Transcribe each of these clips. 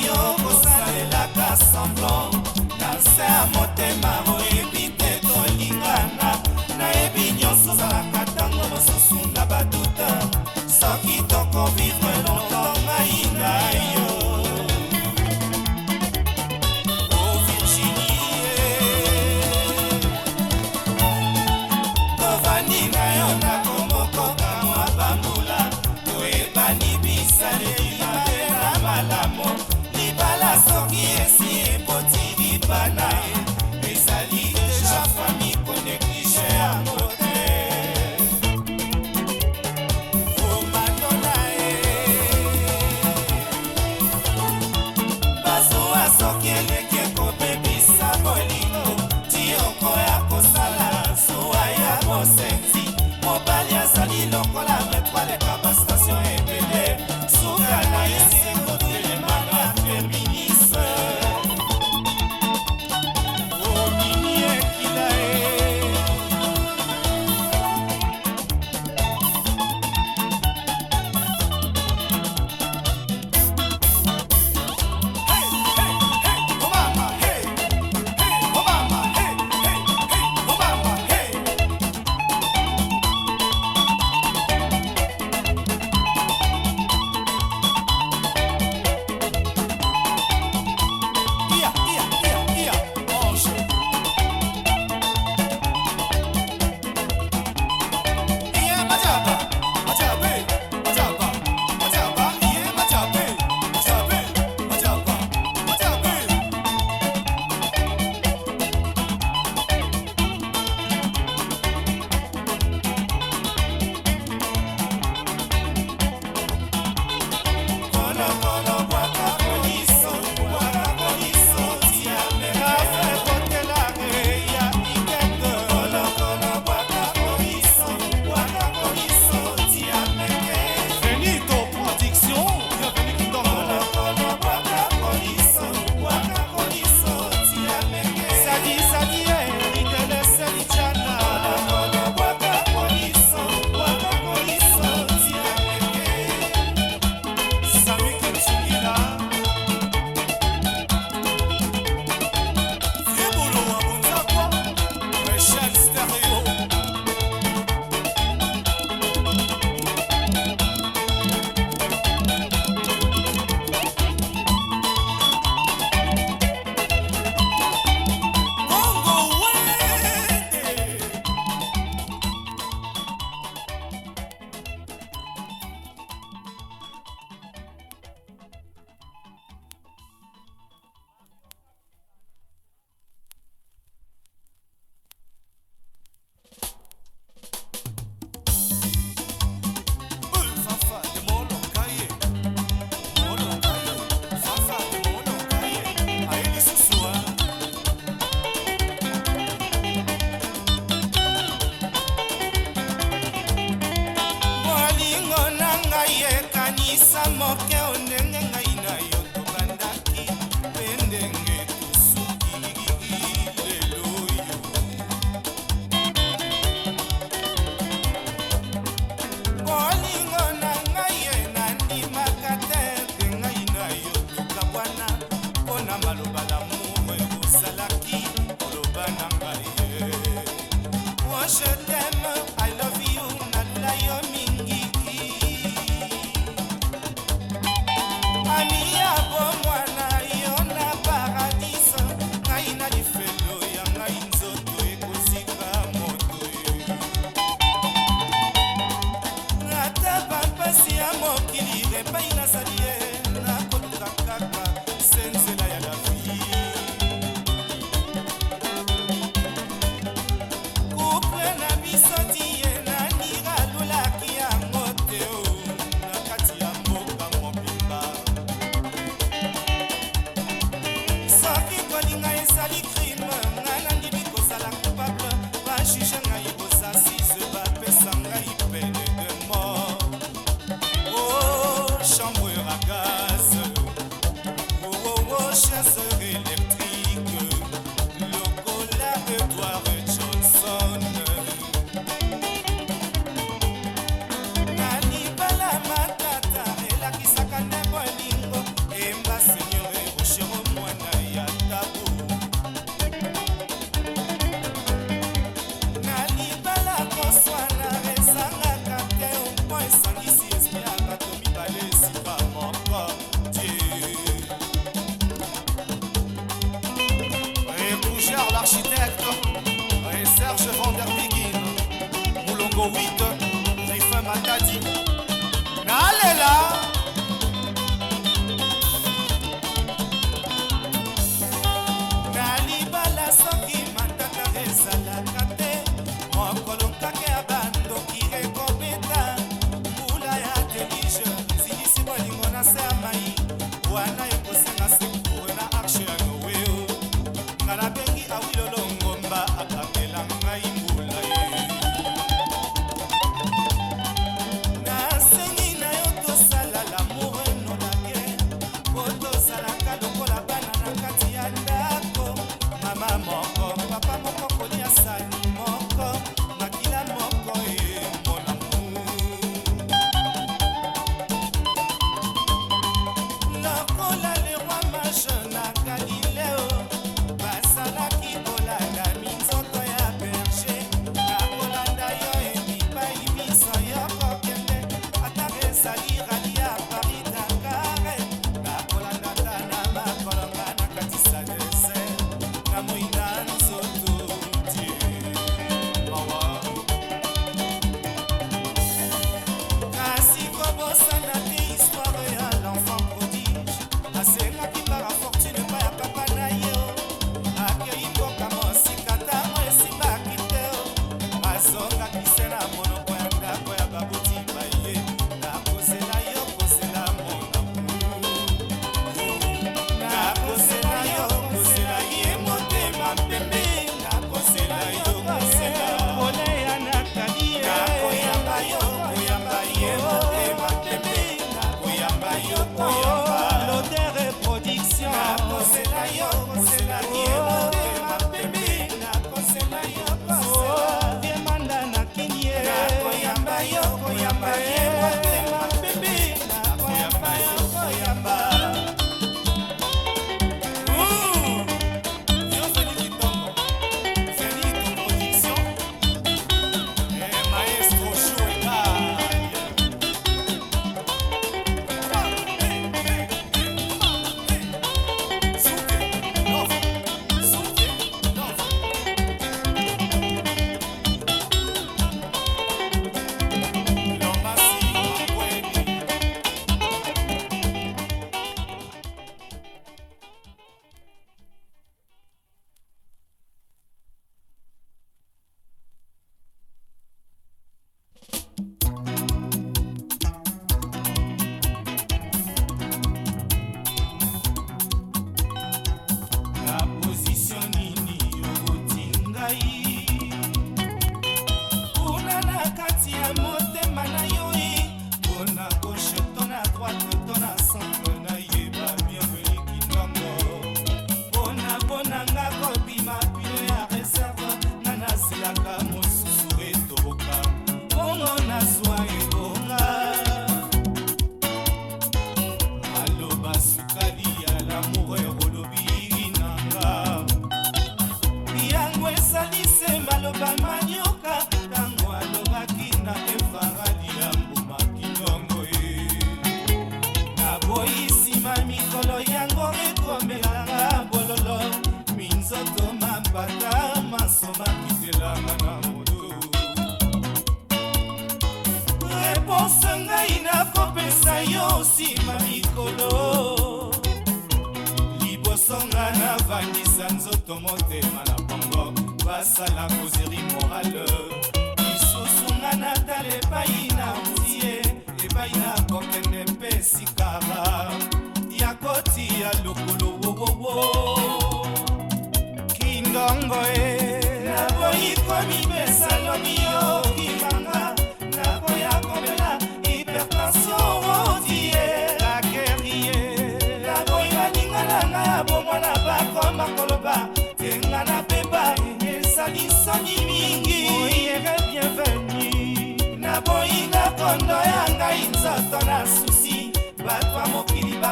oyo kosalelaka semblant na se ya motema oyo said de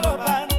Alobano.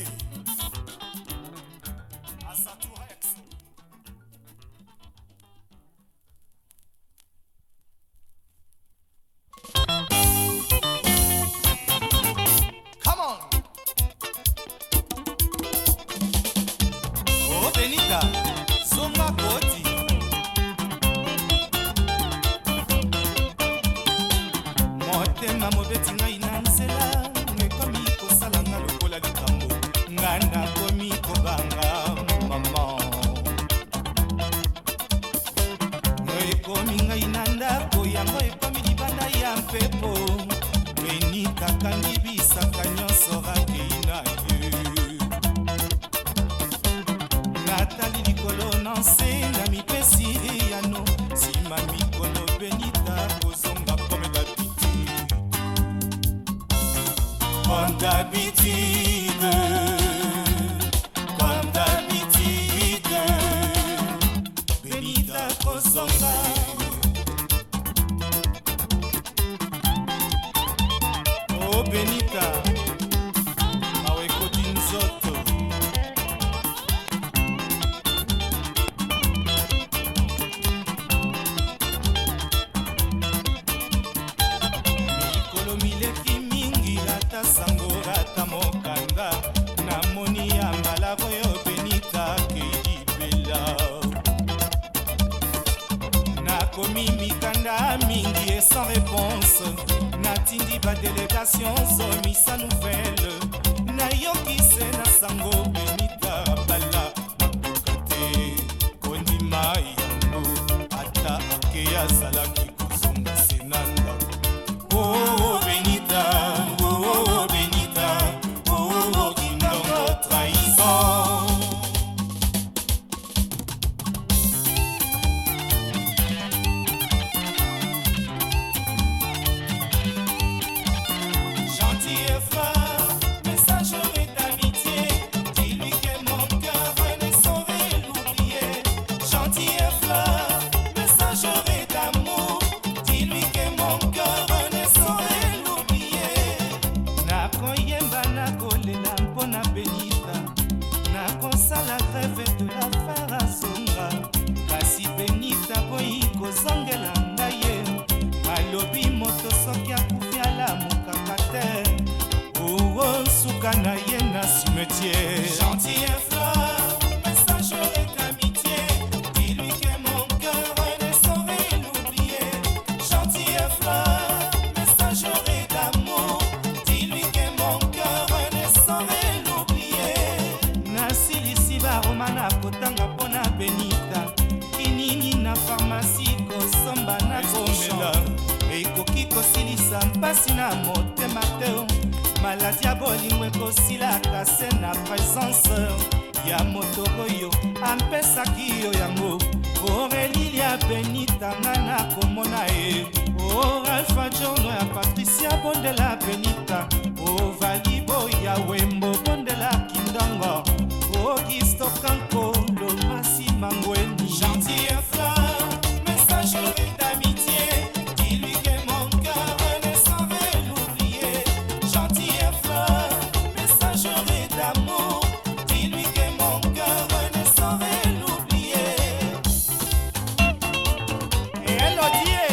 you. Aman da bitime tosilaka se na presence ya moto oyo ampesaki yo yango orelilia benitanga na komona ye oralfa oh, jono ya patricia bondela benita ovalibo oh, ya wembo bondela kindongo ogistokan oh, Yeah.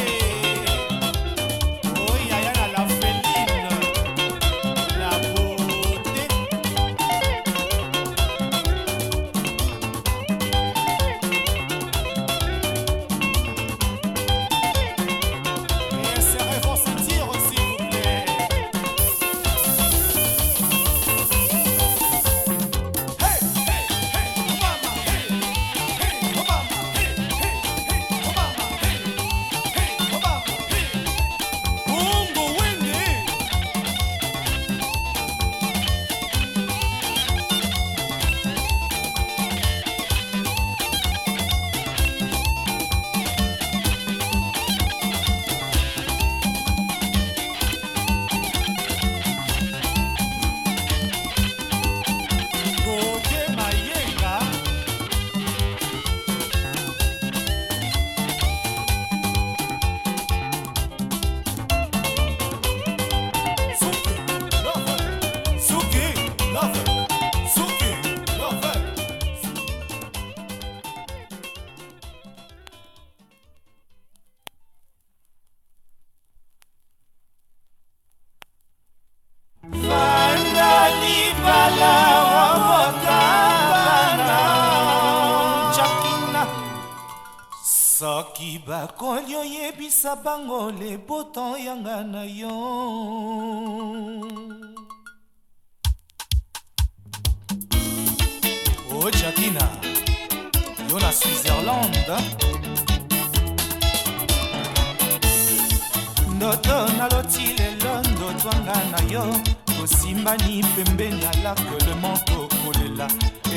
mbani pembeni alake le moko kolela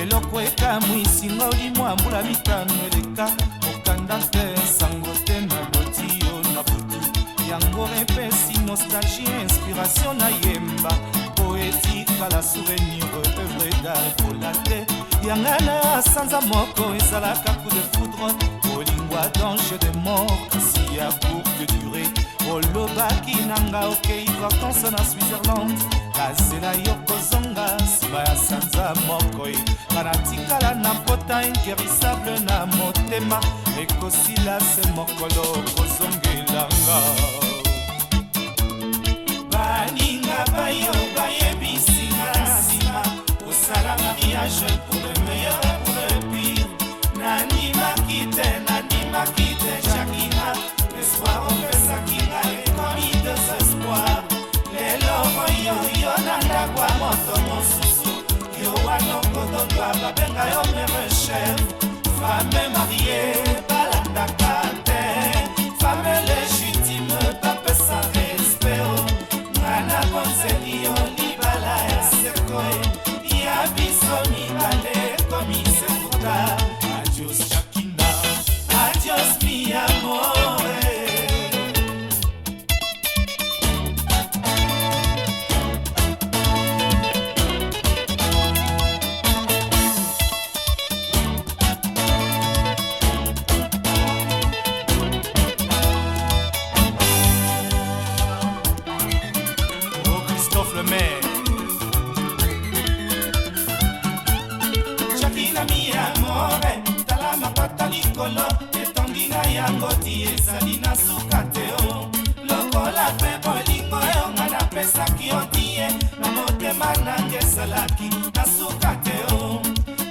eloko ekamwisinga olimwa mbula mitano eleka okanda te sango te na boti yo na butu yango repesi nostalgie inspiration na yemba po etikala souvenir evre dakola te yanga na sanza moko ezalaka coup de foudre olingwa dange de mort kasi ya courte durée olobaki na nga okei vacanse na switzerland kasi na yo kozonga nsima ya sanza moko ye nga natikala na pota inkerisable na motema ekosila se mokolo kozongelanga baninga bayo bayebisinga nsima kosalanga viage pour le meilleur ozalaki nasuka te o oh.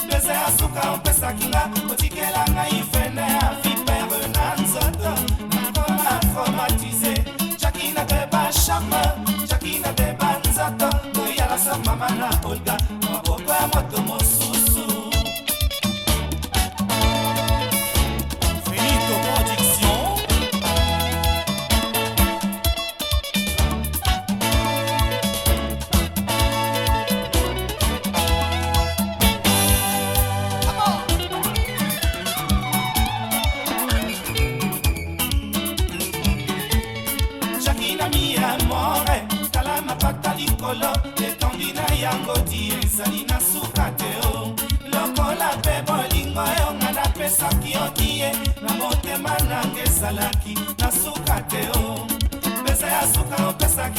dese ya suka opesaki nga otikela ngai fene ya vipere na nzoto nakoma traumatise jakina de bacharme jakina de banzato toyalasa mama na olga maboko ya moto mosu